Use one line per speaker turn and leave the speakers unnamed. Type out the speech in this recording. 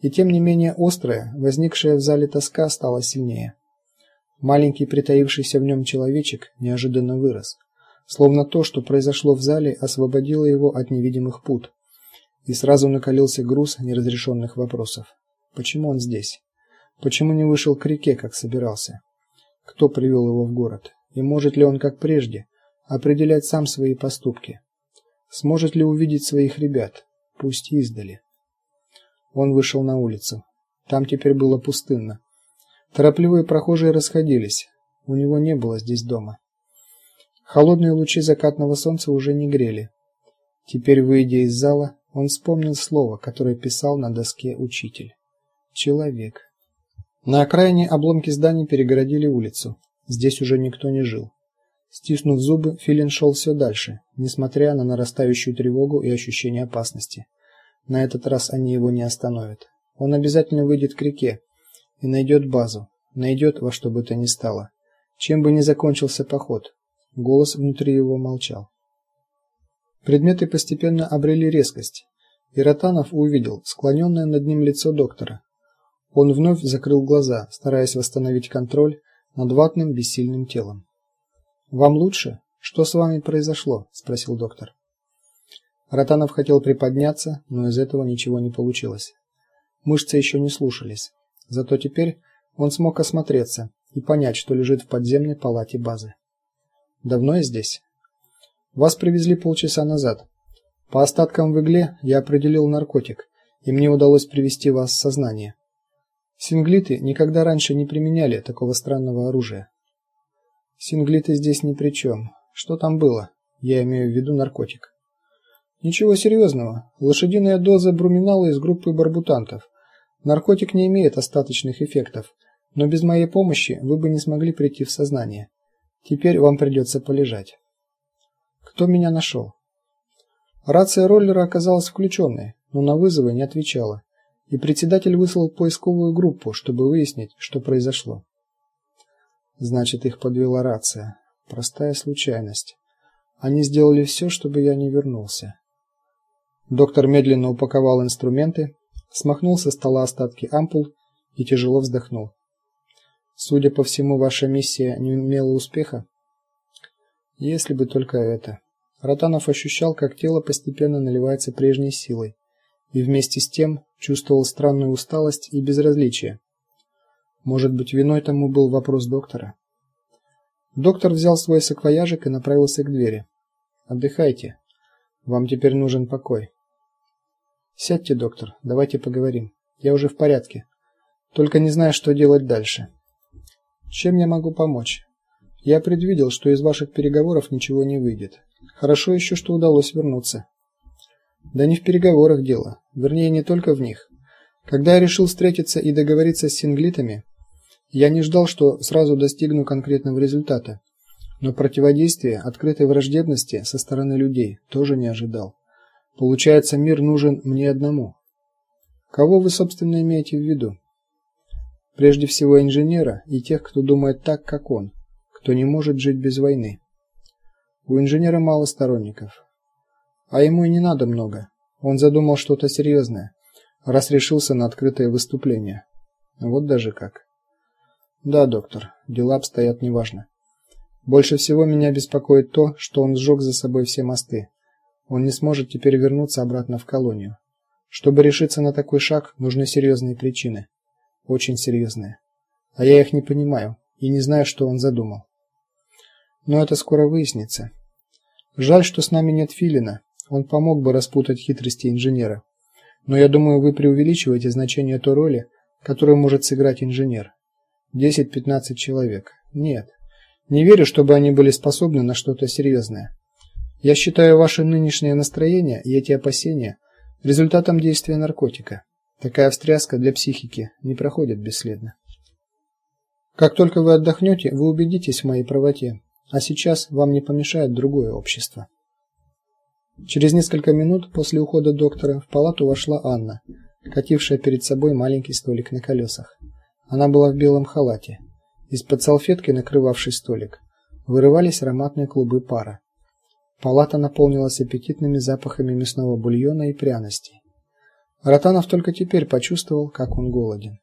И тем не менее острая, возникшая в зале тоска стала сильнее. Маленький притаившийся в нем человечек неожиданно вырос, словно то, что произошло в зале, освободило его от невидимых пут. И сразу накалился груз неразрешенных вопросов. Почему он здесь? Почему не вышел к реке, как собирался? Кто привел его в город? И может ли он, как прежде, определять сам свои поступки? Сможет ли увидеть своих ребят, пусть издали? Он вышел на улицу. Там теперь было пустынно. Торопливые прохожие расходились. У него не было здесь дома. Холодные лучи закатного солнца уже не грели. Теперь, выйдя из зала, он вспомнил слово, которое писал на доске учитель. Человек. На окраине обломки зданий перегородили улицу. Здесь уже никто не жил. Стиснув зубы, Филин шел все дальше, несмотря на нарастающую тревогу и ощущение опасности. На этот раз они его не остановят. Он обязательно выйдет к реке и найдет базу, найдет во что бы то ни стало. Чем бы ни закончился поход. Голос внутри его молчал. Предметы постепенно обрели резкость, и Ротанов увидел склоненное над ним лицо доктора. Он вновь закрыл глаза, стараясь восстановить контроль над ватным бессильным телом. Вам лучше? Что с вами произошло? спросил доктор. Ротанов хотел приподняться, но из этого ничего не получилось. Мышцы еще не слушались. Зато теперь он смог осмотреться и понять, что лежит в подземной палате базы. Давно я здесь? Вас привезли полчаса назад. По остаткам в игле я определил наркотик, и мне удалось привести вас в сознание. Синглиты никогда раньше не применяли такого странного оружия. Синглиты здесь ни при чем. Что там было? Я имею в виду наркотик. Ничего серьезного. Лошадиная доза бруминала из группы барбутантов. Наркотик не имеет остаточных эффектов, но без моей помощи вы бы не смогли прийти в сознание. Теперь вам придется полежать. Кто меня нашел? Рация роллера оказалась включенной, но на вызовы не отвечала, и председатель выслал поисковую группу, чтобы выяснить, что произошло. Значит, их подвела рация. Простая случайность. Они сделали все, чтобы я не вернулся. Доктор медленно упаковал инструменты, смахнул со стола остатки ампул и тяжело вздохнул. Судя по всему, ваша миссия не имела успеха. Если бы только это. Ротанов ощущал, как тело постепенно наливается прежней силой, и вместе с тем чувствовал странную усталость и безразличие. Может быть, виной тому был вопрос доктора. Доктор взял свой саквояжик и направился к двери. Отдыхайте. Вам теперь нужен покой. Сядьте, доктор, давайте поговорим. Я уже в порядке. Только не знаю, что делать дальше. Чем я могу помочь? Я предвидел, что из ваших переговоров ничего не выйдет. Хорошо еще, что удалось вернуться. Да не в переговорах дело, вернее, не только в них. Когда я решил встретиться и договориться с синглитами, я не ждал, что сразу достигну конкретного результата, но противодействия открытой враждебности со стороны людей тоже не ожидал. Получается, мир нужен мне одному. Кого вы собственно имеете в виду? Прежде всего инженера и тех, кто думает так, как он, кто не может жить без войны. У инженера мало сторонников, а ему и не надо много. Он задумал что-то серьезное, раз решился на открытое выступление. Вот даже как. Да, доктор, дела обстоят неважно. Больше всего меня беспокоит то, что он сжег за собой все мосты. Он не сможет теперь вернуться обратно в колонию. Чтобы решиться на такой шаг, нужны серьезные причины. Очень серьезные. А я их не понимаю и не знаю, что он задумал. Но это скоро выяснится. Жаль, что с нами нет Филина. Он помог бы распутать хитрости инженера. Но я думаю, вы преувеличиваете значение той роли, которую может сыграть инженер. 10-15 человек. Нет. Не верю, чтобы они были способны на что-то серьезное. Я считаю ваше нынешнее настроение и эти опасения результатом действия наркотика. Такая встряска для психики не проходит бесследно. Как только вы отдохнете, вы убедитесь в моей правоте. А сейчас вам не помешает другое общество. Через несколько минут после ухода доктора в палату вошла Анна, катившая перед собой маленький столик на колесах. Она была в белом халате. Из-под салфетки, накрывавшей столик, вырывались ароматные клубы пара. Палата наполнилась аппетитными запахами мясного бульона и пряностей. Ротанов только теперь почувствовал, как он голоден.